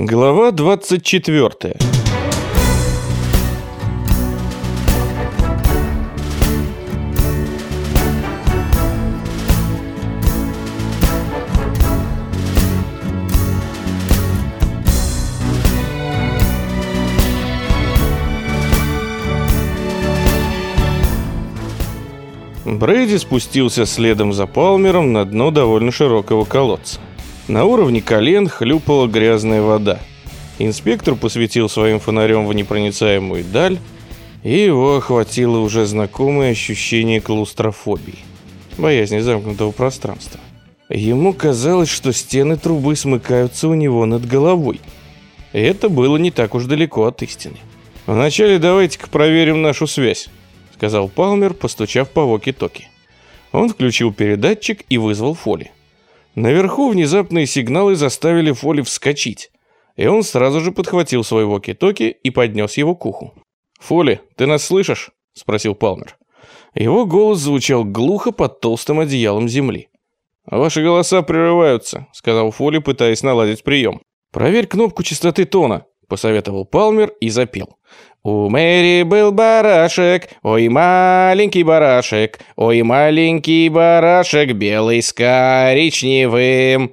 Глава 24 Брейди спустился следом за Палмером на дно довольно широкого колодца. На уровне колен хлюпала грязная вода. Инспектор посветил своим фонарем в непроницаемую даль, и его охватило уже знакомое ощущение клаустрофобии, боязни замкнутого пространства. Ему казалось, что стены трубы смыкаются у него над головой. И это было не так уж далеко от истины. «Вначале давайте-ка проверим нашу связь», — сказал Палмер, постучав по воки-токи. Он включил передатчик и вызвал Фоли. Наверху внезапные сигналы заставили Фоли вскочить, и он сразу же подхватил свой воки-токи и поднес его к уху. «Фоли, ты нас слышишь?» – спросил Палмер. Его голос звучал глухо под толстым одеялом земли. «Ваши голоса прерываются», – сказал Фоли, пытаясь наладить прием. «Проверь кнопку частоты тона», – посоветовал Палмер и запел. У Мэри был барашек, ой, маленький барашек, ой, маленький барашек, белый с коричневым.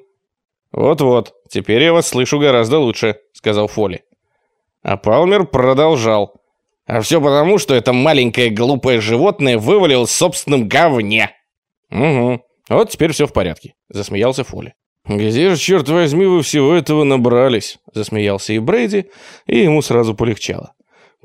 Вот-вот, теперь я вас слышу гораздо лучше, сказал Фоли. А Палмер продолжал. А все потому, что это маленькое глупое животное вывалилось в собственном говне. Угу, вот теперь все в порядке, засмеялся Фоли. «Где же, черт возьми, вы всего этого набрались?» – засмеялся и Брейди, и ему сразу полегчало.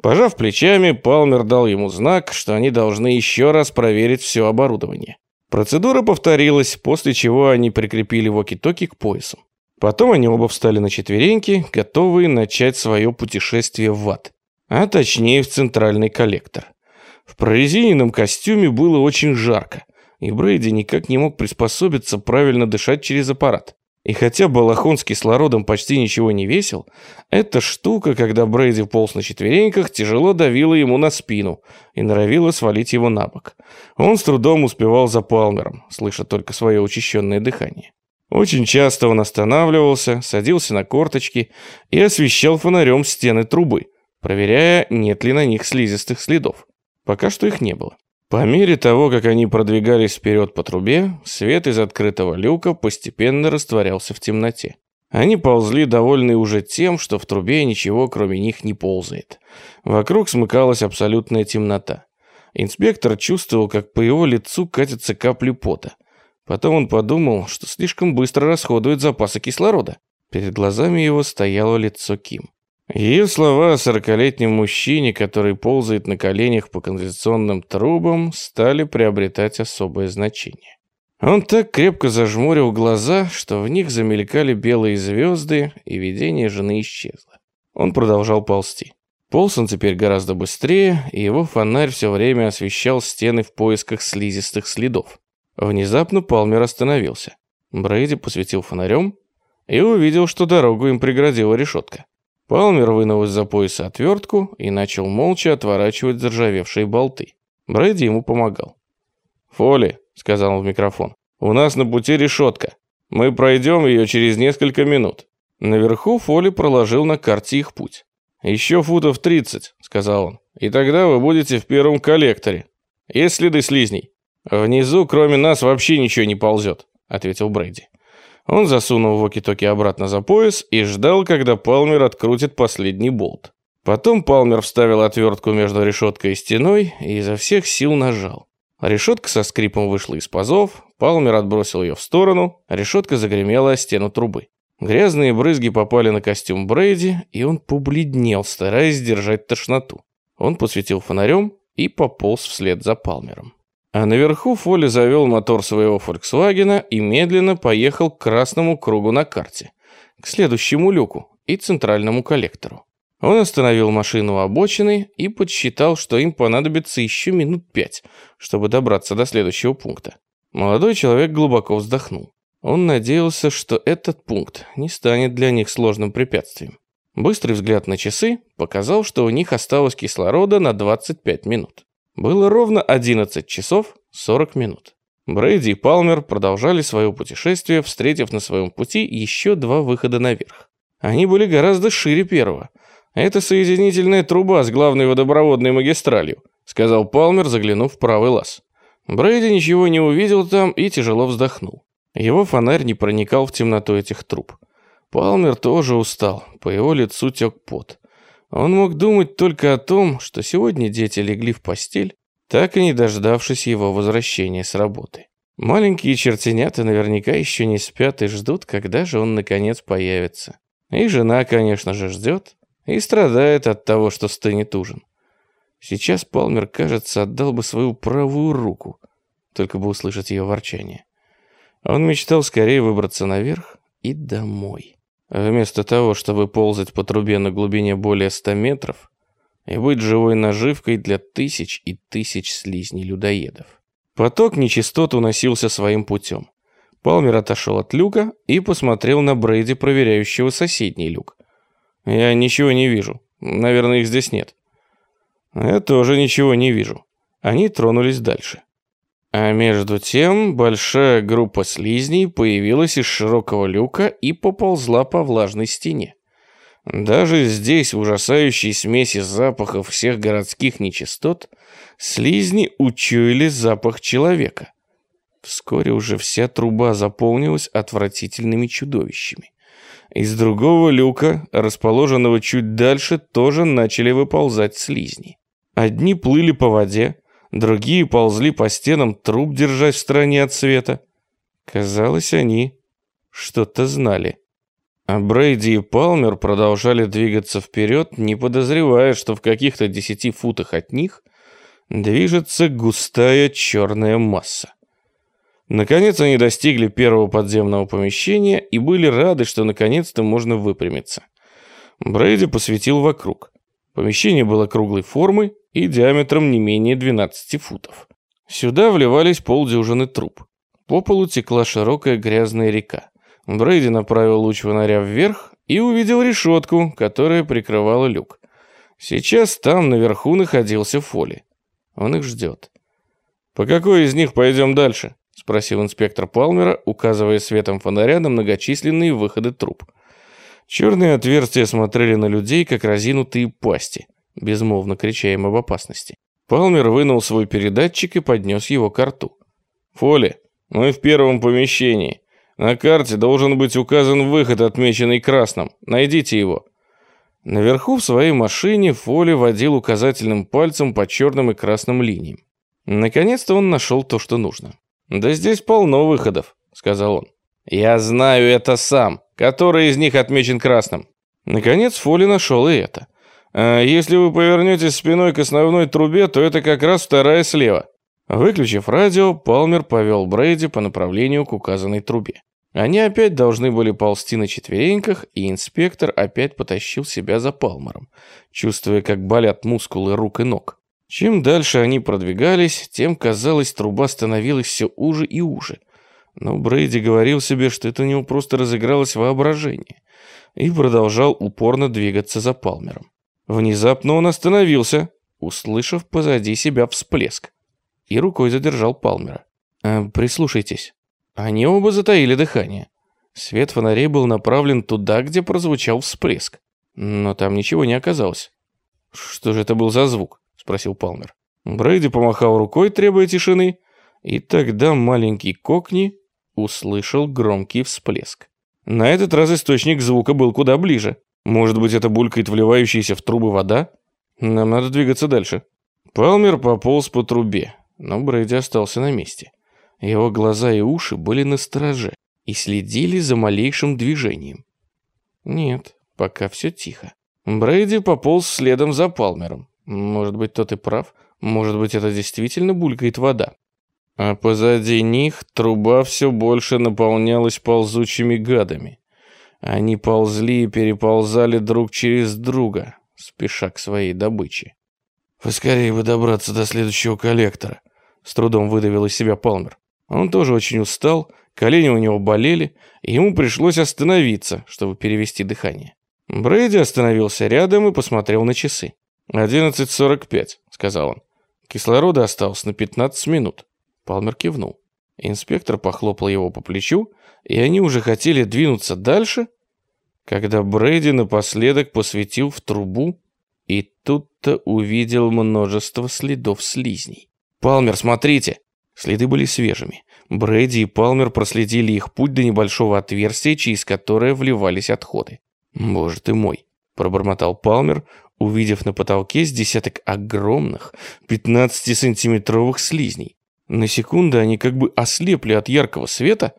Пожав плечами, Палмер дал ему знак, что они должны еще раз проверить все оборудование. Процедура повторилась, после чего они прикрепили воки-токи к поясу. Потом они оба встали на четвереньки, готовые начать свое путешествие в ад. А точнее в центральный коллектор. В прорезиненном костюме было очень жарко, и Брейди никак не мог приспособиться правильно дышать через аппарат. И хотя балахон с кислородом почти ничего не весил, эта штука, когда Брейди полз на четвереньках, тяжело давила ему на спину и норовила свалить его на бок. Он с трудом успевал за Палмером, слыша только свое учащенное дыхание. Очень часто он останавливался, садился на корточки и освещал фонарем стены трубы, проверяя, нет ли на них слизистых следов. Пока что их не было. По мере того, как они продвигались вперед по трубе, свет из открытого люка постепенно растворялся в темноте. Они ползли, довольные уже тем, что в трубе ничего кроме них не ползает. Вокруг смыкалась абсолютная темнота. Инспектор чувствовал, как по его лицу катятся капли пота. Потом он подумал, что слишком быстро расходует запасы кислорода. Перед глазами его стояло лицо Ким. Ее слова о сорокалетнем мужчине, который ползает на коленях по канализационным трубам, стали приобретать особое значение. Он так крепко зажмурил глаза, что в них замелькали белые звезды, и видение жены исчезло. Он продолжал ползти. Полз он теперь гораздо быстрее, и его фонарь все время освещал стены в поисках слизистых следов. Внезапно Палмер остановился. Брейди посветил фонарем и увидел, что дорогу им преградила решетка. Палмер вынул из-за пояса отвертку и начал молча отворачивать заржавевшие болты. Брэди ему помогал. «Фоли», — сказал он в микрофон, — «у нас на пути решетка. Мы пройдем ее через несколько минут». Наверху Фоли проложил на карте их путь. «Еще футов тридцать», — сказал он, — «и тогда вы будете в первом коллекторе. Есть следы слизней?» «Внизу, кроме нас, вообще ничего не ползет», — ответил Брейди. Он засунул воки-токи обратно за пояс и ждал, когда Палмер открутит последний болт. Потом Палмер вставил отвертку между решеткой и стеной и изо всех сил нажал. Решетка со скрипом вышла из пазов, Палмер отбросил ее в сторону, решетка загремела о стену трубы. Грязные брызги попали на костюм Брейди, и он побледнел, стараясь сдержать тошноту. Он посветил фонарем и пополз вслед за Палмером. А наверху Фоли завел мотор своего «Фольксвагена» и медленно поехал к красному кругу на карте, к следующему люку и центральному коллектору. Он остановил машину у обочины и подсчитал, что им понадобится еще минут пять, чтобы добраться до следующего пункта. Молодой человек глубоко вздохнул. Он надеялся, что этот пункт не станет для них сложным препятствием. Быстрый взгляд на часы показал, что у них осталось кислорода на 25 минут. Было ровно 11 часов 40 минут. Брейди и Палмер продолжали свое путешествие, встретив на своем пути еще два выхода наверх. Они были гораздо шире первого. Это соединительная труба с главной водопроводной магистралью, сказал Палмер, заглянув в правый лаз. Брейди ничего не увидел там и тяжело вздохнул. Его фонарь не проникал в темноту этих труб. Палмер тоже устал, по его лицу тек пот. Он мог думать только о том, что сегодня дети легли в постель, так и не дождавшись его возвращения с работы. Маленькие чертенята наверняка еще не спят и ждут, когда же он наконец появится. И жена, конечно же, ждет и страдает от того, что стынет ужин. Сейчас Палмер, кажется, отдал бы свою правую руку, только бы услышать ее ворчание. Он мечтал скорее выбраться наверх и домой. Вместо того, чтобы ползать по трубе на глубине более ста метров и быть живой наживкой для тысяч и тысяч слизней-людоедов. Поток нечистот уносился своим путем. Палмер отошел от люка и посмотрел на Брейди, проверяющего соседний люк. «Я ничего не вижу. Наверное, их здесь нет». «Я тоже ничего не вижу». Они тронулись дальше. А между тем большая группа слизней появилась из широкого люка и поползла по влажной стене. Даже здесь, в ужасающей смеси запахов всех городских нечистот, слизни учуяли запах человека. Вскоре уже вся труба заполнилась отвратительными чудовищами. Из другого люка, расположенного чуть дальше, тоже начали выползать слизни. Одни плыли по воде, другие ползли по стенам труб, держась в стороне от света. Казалось, они что-то знали. А Брейди и Палмер продолжали двигаться вперед, не подозревая, что в каких-то десяти футах от них движется густая черная масса. Наконец они достигли первого подземного помещения и были рады, что наконец-то можно выпрямиться. Брейди посветил вокруг. Помещение было круглой формы и диаметром не менее 12 футов. Сюда вливались полдюжины труб. По полу текла широкая грязная река. Брейди направил луч фонаря вверх и увидел решетку, которая прикрывала люк. Сейчас там наверху находился Фоли. Он их ждет. «По какой из них пойдем дальше?» — спросил инспектор Палмера, указывая светом фонаря на многочисленные выходы труб. Черные отверстия смотрели на людей, как разинутые пасти — безмолвно крича им об опасности. Палмер вынул свой передатчик и поднес его к рту. «Фоли, мы в первом помещении. На карте должен быть указан выход, отмеченный красным. Найдите его». Наверху в своей машине Фоли водил указательным пальцем по черным и красным линиям. Наконец-то он нашел то, что нужно. «Да здесь полно выходов», — сказал он. «Я знаю это сам. Который из них отмечен красным?» Наконец Фоли нашел и это. А если вы повернетесь спиной к основной трубе, то это как раз вторая слева. Выключив радио, Палмер повел Брейди по направлению к указанной трубе. Они опять должны были ползти на четвереньках, и инспектор опять потащил себя за Палмером, чувствуя, как болят мускулы рук и ног. Чем дальше они продвигались, тем, казалось, труба становилась все уже и уже. Но Брейди говорил себе, что это у него просто разыгралось воображение, и продолжал упорно двигаться за Палмером. Внезапно он остановился, услышав позади себя всплеск, и рукой задержал Палмера. «Э, «Прислушайтесь». Они оба затаили дыхание. Свет фонарей был направлен туда, где прозвучал всплеск. Но там ничего не оказалось. «Что же это был за звук?» — спросил Палмер. Брейди помахал рукой, требуя тишины, и тогда маленький Кокни услышал громкий всплеск. На этот раз источник звука был куда ближе. Может быть, это булькает вливающаяся в трубы вода? Нам надо двигаться дальше. Палмер пополз по трубе, но Брейди остался на месте. Его глаза и уши были на стороже и следили за малейшим движением. Нет, пока все тихо. Брейди пополз следом за Палмером. Может быть, тот и прав. Может быть, это действительно булькает вода. А позади них труба все больше наполнялась ползучими гадами. Они ползли и переползали друг через друга, спеша к своей добыче. «Поскорее бы добраться до следующего коллектора», — с трудом выдавил из себя Палмер. Он тоже очень устал, колени у него болели, и ему пришлось остановиться, чтобы перевести дыхание. Брейди остановился рядом и посмотрел на часы. «11.45», — сказал он. «Кислорода осталось на 15 минут». Палмер кивнул. Инспектор похлопал его по плечу, и они уже хотели двинуться дальше, когда Брейди напоследок посветил в трубу и тут-то увидел множество следов слизней. «Палмер, смотрите!» Следы были свежими. Брэди и Палмер проследили их путь до небольшого отверстия, через которое вливались отходы. «Боже ты мой!» – пробормотал Палмер, увидев на потолке с десяток огромных 15-сантиметровых слизней. На секунду они как бы ослепли от яркого света,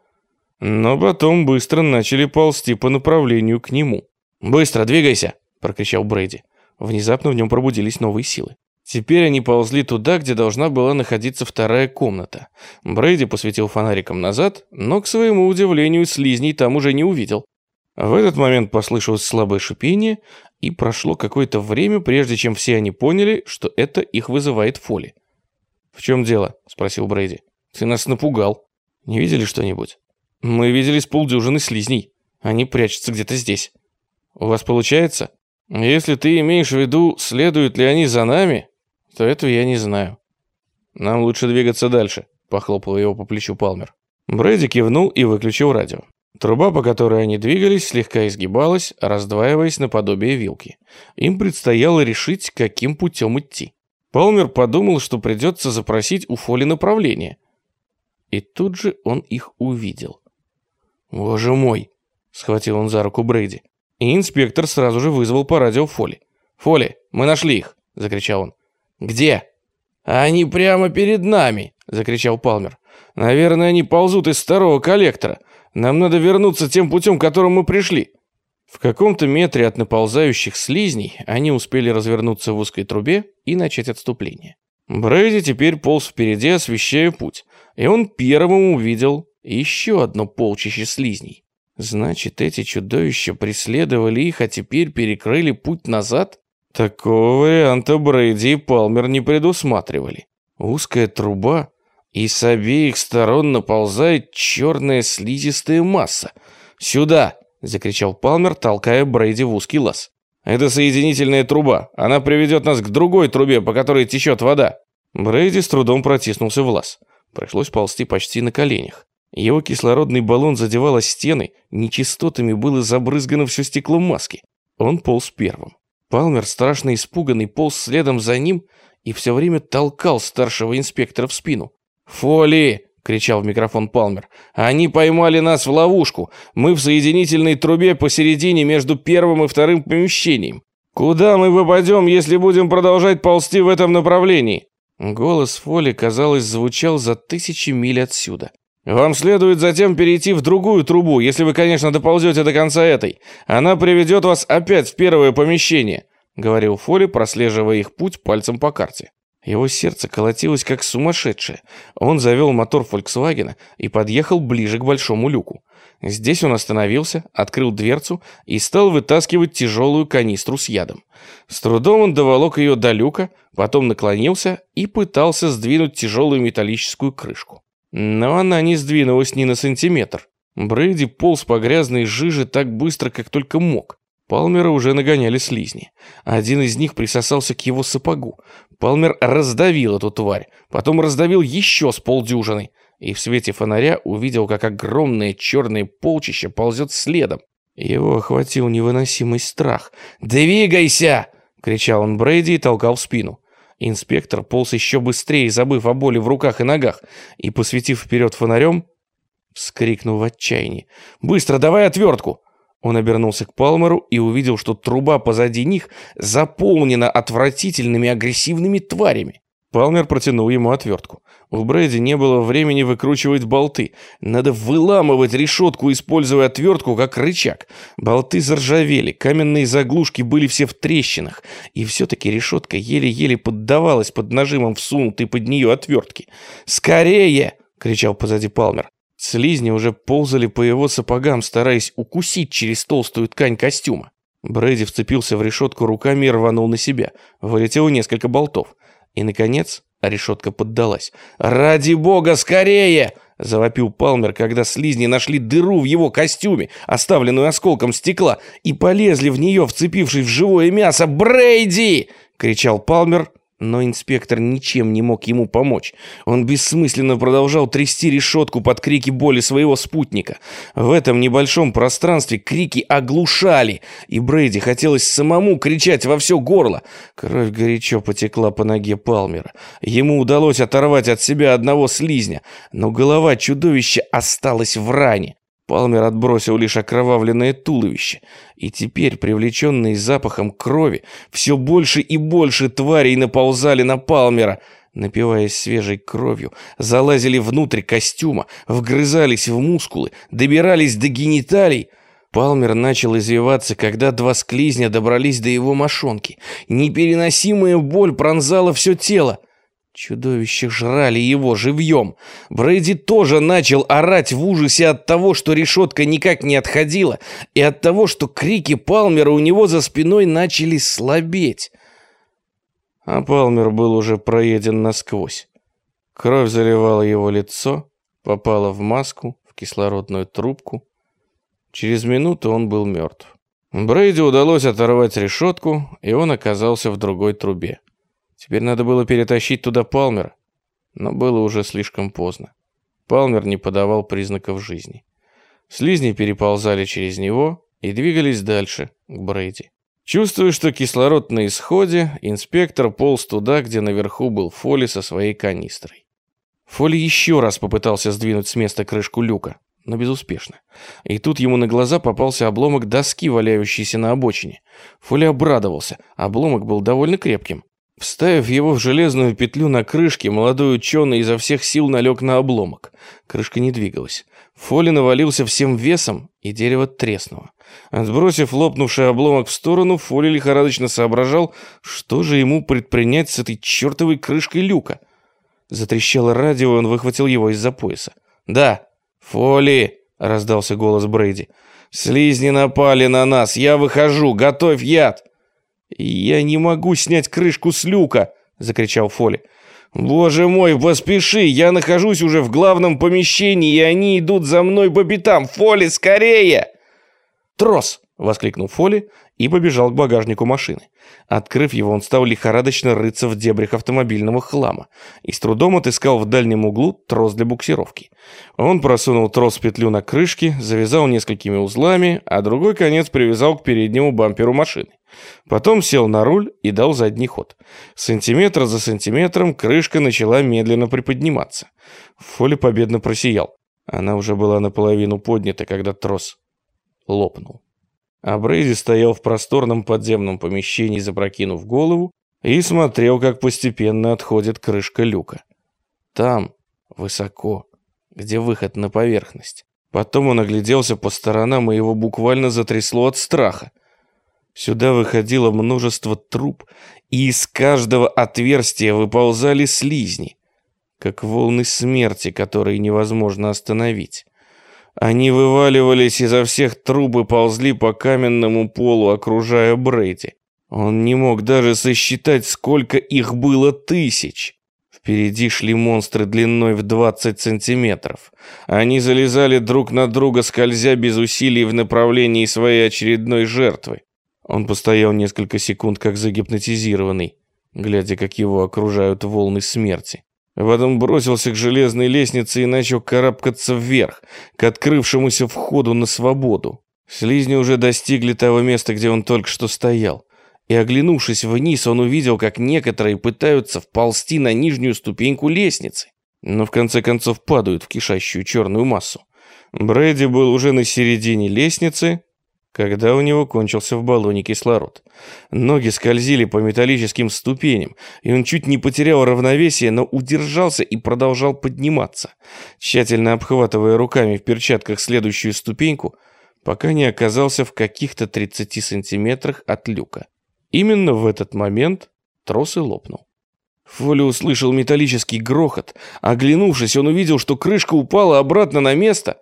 но потом быстро начали ползти по направлению к нему. «Быстро, двигайся!» – прокричал Брэди. Внезапно в нем пробудились новые силы. Теперь они ползли туда, где должна была находиться вторая комната. Брейди посветил фонариком назад, но, к своему удивлению, слизней там уже не увидел. В этот момент послышалось слабое шипение, и прошло какое-то время, прежде чем все они поняли, что это их вызывает Фоли. «В чем дело?» – спросил Брейди. «Ты нас напугал. Не видели что-нибудь?» «Мы видели с полдюжины слизней. Они прячутся где-то здесь. У вас получается?» Если ты имеешь в виду, следуют ли они за нами, то этого я не знаю. Нам лучше двигаться дальше, похлопал его по плечу Палмер. Брэди кивнул и выключил радио. Труба, по которой они двигались, слегка изгибалась, раздваиваясь наподобие вилки. Им предстояло решить, каким путем идти. Палмер подумал, что придется запросить у Фоли направление. И тут же он их увидел. «Боже мой!» — схватил он за руку Брейди. И инспектор сразу же вызвал по радио Фоли. «Фоли, мы нашли их!» – закричал он. «Где?» «Они прямо перед нами!» – закричал Палмер. «Наверное, они ползут из старого коллектора. Нам надо вернуться тем путем, которым мы пришли». В каком-то метре от наползающих слизней они успели развернуться в узкой трубе и начать отступление. Брейди теперь полз впереди, освещая путь, и он первым увидел еще одно полчище слизней. Значит, эти чудовища преследовали их, а теперь перекрыли путь назад? Такого варианта Брейди и Палмер не предусматривали. Узкая труба, и с обеих сторон наползает черная слизистая масса. «Сюда!» — закричал Палмер, толкая Брейди в узкий лаз. «Это соединительная труба. Она приведет нас к другой трубе, по которой течет вода». Брейди с трудом протиснулся в лаз. Пришлось ползти почти на коленях. Его кислородный баллон задевал стены, нечистотами было забрызгано все стекло маски. Он полз первым. Палмер, страшно испуганный, полз следом за ним и все время толкал старшего инспектора в спину. «Фоли!» — кричал в микрофон Палмер. «Они поймали нас в ловушку. Мы в соединительной трубе посередине между первым и вторым помещением. Куда мы попадем, если будем продолжать ползти в этом направлении?» Голос Фоли, казалось, звучал за тысячи миль отсюда. Вам следует затем перейти в другую трубу, если вы, конечно, доползете до конца этой. Она приведет вас опять в первое помещение», — говорил Фоли, прослеживая их путь пальцем по карте. Его сердце колотилось как сумасшедшее. Он завел мотор Фольксвагена и подъехал ближе к большому люку. Здесь он остановился, открыл дверцу и стал вытаскивать тяжелую канистру с ядом. С трудом он доволок ее до люка, потом наклонился и пытался сдвинуть тяжелую металлическую крышку. Но она не сдвинулась ни на сантиметр. Брейди полз по грязной жиже так быстро, как только мог. Палмера уже нагоняли слизни. Один из них присосался к его сапогу. Палмер раздавил эту тварь, потом раздавил еще с полдюжины, и в свете фонаря увидел, как огромное черное полчище ползет следом. Его охватил невыносимый страх. «Двигайся!» — кричал он Брейди и толкал в спину. Инспектор полз еще быстрее, забыв о боли в руках и ногах, и, посветив вперед фонарем, вскрикнул в отчаянии. «Быстро, давай отвертку!» Он обернулся к Палмеру и увидел, что труба позади них заполнена отвратительными агрессивными тварями. Палмер протянул ему отвертку. У Брэди не было времени выкручивать болты. Надо выламывать решетку, используя отвертку как рычаг. Болты заржавели, каменные заглушки были все в трещинах. И все-таки решетка еле-еле поддавалась под нажимом всунутой под нее отвертки. «Скорее!» — кричал позади Палмер. Слизни уже ползали по его сапогам, стараясь укусить через толстую ткань костюма. Брэди вцепился в решетку руками и рванул на себя. Вылетело несколько болтов. И, наконец, решетка поддалась. «Ради бога, скорее!» — завопил Палмер, когда слизни нашли дыру в его костюме, оставленную осколком стекла, и полезли в нее, вцепившись в живое мясо. «Брейди!» — кричал Палмер, Но инспектор ничем не мог ему помочь. Он бессмысленно продолжал трясти решетку под крики боли своего спутника. В этом небольшом пространстве крики оглушали, и Брейди хотелось самому кричать во все горло. Кровь горячо потекла по ноге Палмера. Ему удалось оторвать от себя одного слизня, но голова чудовища осталась в ране. Палмер отбросил лишь окровавленное туловище, и теперь, привлеченные запахом крови, все больше и больше тварей наползали на Палмера, напиваясь свежей кровью, залазили внутрь костюма, вгрызались в мускулы, добирались до гениталий. Палмер начал извиваться, когда два склизня добрались до его мошонки. Непереносимая боль пронзала все тело. Чудовища жрали его живьем. Брейди тоже начал орать в ужасе от того, что решетка никак не отходила, и от того, что крики Палмера у него за спиной начали слабеть. А Палмер был уже проеден насквозь. Кровь заливала его лицо, попала в маску, в кислородную трубку. Через минуту он был мертв. Брейди удалось оторвать решетку, и он оказался в другой трубе. Теперь надо было перетащить туда Палмера, но было уже слишком поздно. Палмер не подавал признаков жизни. Слизни переползали через него и двигались дальше, к Брейди. Чувствуя, что кислород на исходе, инспектор полз туда, где наверху был Фоли со своей канистрой. Фоли еще раз попытался сдвинуть с места крышку люка, но безуспешно. И тут ему на глаза попался обломок доски, валяющийся на обочине. Фоли обрадовался, обломок был довольно крепким. Вставив его в железную петлю на крышке, молодой ученый изо всех сил налег на обломок. Крышка не двигалась. Фоли навалился всем весом, и дерево треснуло. Отбросив лопнувший обломок в сторону, Фоли лихорадочно соображал, что же ему предпринять с этой чертовой крышкой люка. Затрещало радио, и он выхватил его из-за пояса. «Да, Фоли!» — раздался голос Брейди. «Слизни напали на нас! Я выхожу! Готовь яд!» «Я не могу снять крышку с люка!» — закричал Фоли. «Боже мой, поспеши! Я нахожусь уже в главном помещении, и они идут за мной по пятам! Фоли, скорее!» «Трос!» — воскликнул Фоли и побежал к багажнику машины. Открыв его, он стал лихорадочно рыться в дебрях автомобильного хлама и с трудом отыскал в дальнем углу трос для буксировки. Он просунул трос в петлю на крышке, завязал несколькими узлами, а другой конец привязал к переднему бамперу машины. Потом сел на руль и дал задний ход. Сантиметр за сантиметром крышка начала медленно приподниматься. Фоли победно просиял. Она уже была наполовину поднята, когда трос лопнул. А Брейди стоял в просторном подземном помещении, запрокинув голову, и смотрел, как постепенно отходит крышка люка. Там, высоко, где выход на поверхность. Потом он огляделся по сторонам, и его буквально затрясло от страха. Сюда выходило множество труб, и из каждого отверстия выползали слизни, как волны смерти, которые невозможно остановить. Они вываливались изо всех труб и ползли по каменному полу, окружая Брейди. Он не мог даже сосчитать, сколько их было тысяч. Впереди шли монстры длиной в 20 сантиметров. Они залезали друг на друга, скользя без усилий в направлении своей очередной жертвы. Он постоял несколько секунд, как загипнотизированный, глядя, как его окружают волны смерти. А потом бросился к железной лестнице и начал карабкаться вверх, к открывшемуся входу на свободу. Слизни уже достигли того места, где он только что стоял. И оглянувшись вниз, он увидел, как некоторые пытаются вползти на нижнюю ступеньку лестницы, но в конце концов падают в кишащую черную массу. Брэди был уже на середине лестницы, когда у него кончился в баллоне кислород. Ноги скользили по металлическим ступеням, и он чуть не потерял равновесие, но удержался и продолжал подниматься, тщательно обхватывая руками в перчатках следующую ступеньку, пока не оказался в каких-то 30 сантиметрах от люка. Именно в этот момент трос и лопнул. Фоли услышал металлический грохот. Оглянувшись, он увидел, что крышка упала обратно на место,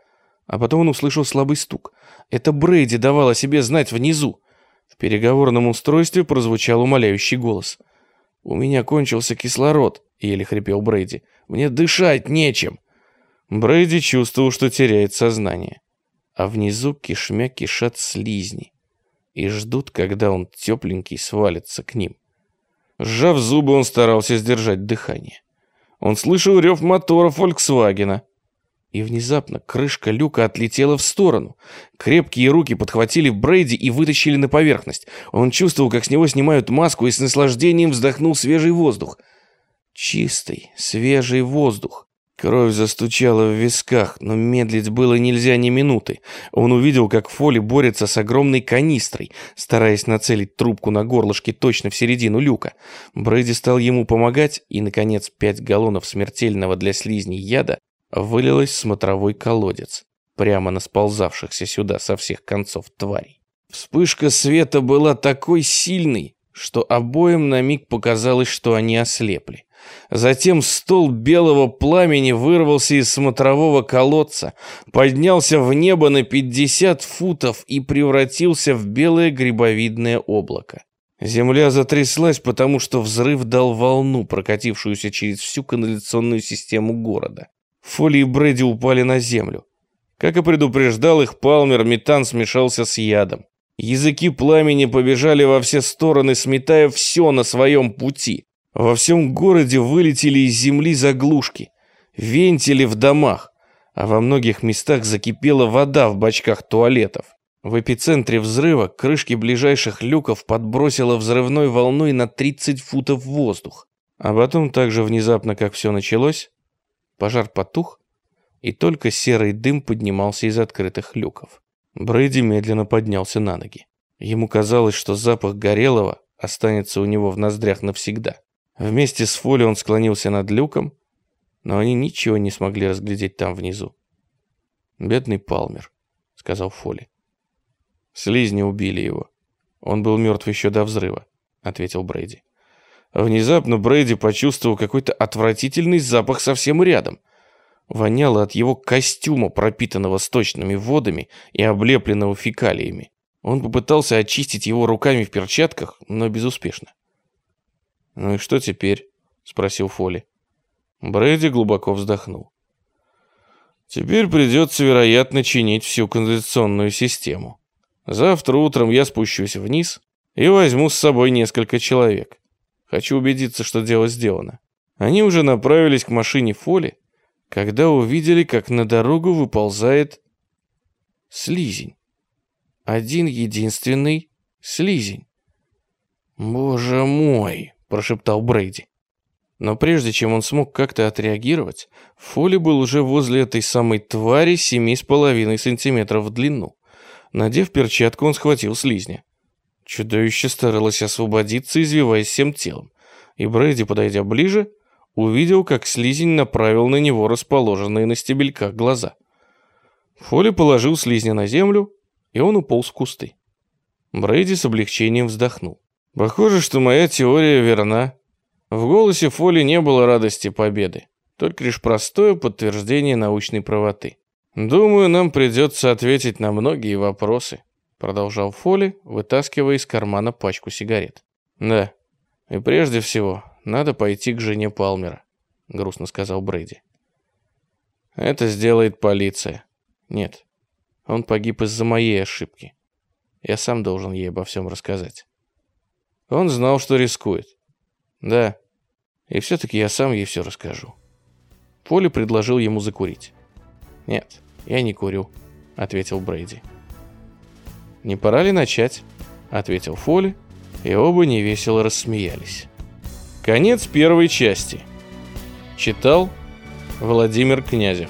а потом он услышал слабый стук. Это Брейди давал себе знать внизу. В переговорном устройстве прозвучал умоляющий голос. «У меня кончился кислород», — еле хрипел Брейди. «Мне дышать нечем». Брейди чувствовал, что теряет сознание. А внизу кишмя кишат слизни и ждут, когда он тепленький свалится к ним. Сжав зубы, он старался сдержать дыхание. Он слышал рев мотора Фольксвагена. И внезапно крышка люка отлетела в сторону. Крепкие руки подхватили Брейди и вытащили на поверхность. Он чувствовал, как с него снимают маску и с наслаждением вздохнул свежий воздух. Чистый, свежий воздух. Кровь застучала в висках, но медлить было нельзя ни минуты. Он увидел, как Фоли борется с огромной канистрой, стараясь нацелить трубку на горлышке точно в середину люка. Брэди стал ему помогать, и, наконец, пять галлонов смертельного для слизней яда вылилось в смотровой колодец, прямо на сползавшихся сюда со всех концов тварей. Вспышка света была такой сильной, что обоим на миг показалось, что они ослепли. Затем стол белого пламени вырвался из смотрового колодца, поднялся в небо на 50 футов и превратился в белое грибовидное облако. Земля затряслась, потому что взрыв дал волну, прокатившуюся через всю канализационную систему города. Фоли и Брэди упали на землю. Как и предупреждал их Палмер, метан смешался с ядом. Языки пламени побежали во все стороны, сметая все на своем пути. Во всем городе вылетели из земли заглушки, вентили в домах, а во многих местах закипела вода в бачках туалетов. В эпицентре взрыва крышки ближайших люков подбросило взрывной волной на 30 футов в воздух. А потом так же внезапно, как все началось, пожар потух, и только серый дым поднимался из открытых люков. Брейди медленно поднялся на ноги. Ему казалось, что запах горелого останется у него в ноздрях навсегда. Вместе с Фоли он склонился над люком, но они ничего не смогли разглядеть там внизу. «Бедный Палмер», — сказал Фоли. «Слизни убили его. Он был мертв еще до взрыва», — ответил Брейди. Внезапно Брейди почувствовал какой-то отвратительный запах совсем рядом. Воняло от его костюма, пропитанного сточными водами и облепленного фекалиями. Он попытался очистить его руками в перчатках, но безуспешно. «Ну и что теперь?» — спросил Фоли. Брэди глубоко вздохнул. «Теперь придется, вероятно, чинить всю канализационную систему. Завтра утром я спущусь вниз и возьму с собой несколько человек. Хочу убедиться, что дело сделано». Они уже направились к машине Фоли, когда увидели, как на дорогу выползает слизень. Один единственный слизень. «Боже мой!» прошептал Брейди. Но прежде чем он смог как-то отреагировать, Фоли был уже возле этой самой твари семи с половиной сантиметров в длину. Надев перчатку, он схватил слизня. Чудовище старалось освободиться, извиваясь всем телом. И Брейди, подойдя ближе, увидел, как слизень направил на него расположенные на стебельках глаза. Фоли положил слизня на землю, и он уполз в кусты. Брейди с облегчением вздохнул. Похоже, что моя теория верна. В голосе Фоли не было радости победы, только лишь простое подтверждение научной правоты. «Думаю, нам придется ответить на многие вопросы», продолжал Фоли, вытаскивая из кармана пачку сигарет. «Да, и прежде всего, надо пойти к жене Палмера», грустно сказал Брейди. «Это сделает полиция. Нет, он погиб из-за моей ошибки. Я сам должен ей обо всем рассказать». Он знал, что рискует. Да, и все-таки я сам ей все расскажу. Поли предложил ему закурить. «Нет, я не курю», — ответил Брейди. «Не пора ли начать?» — ответил Фоли, и оба невесело рассмеялись. Конец первой части. Читал Владимир Князев.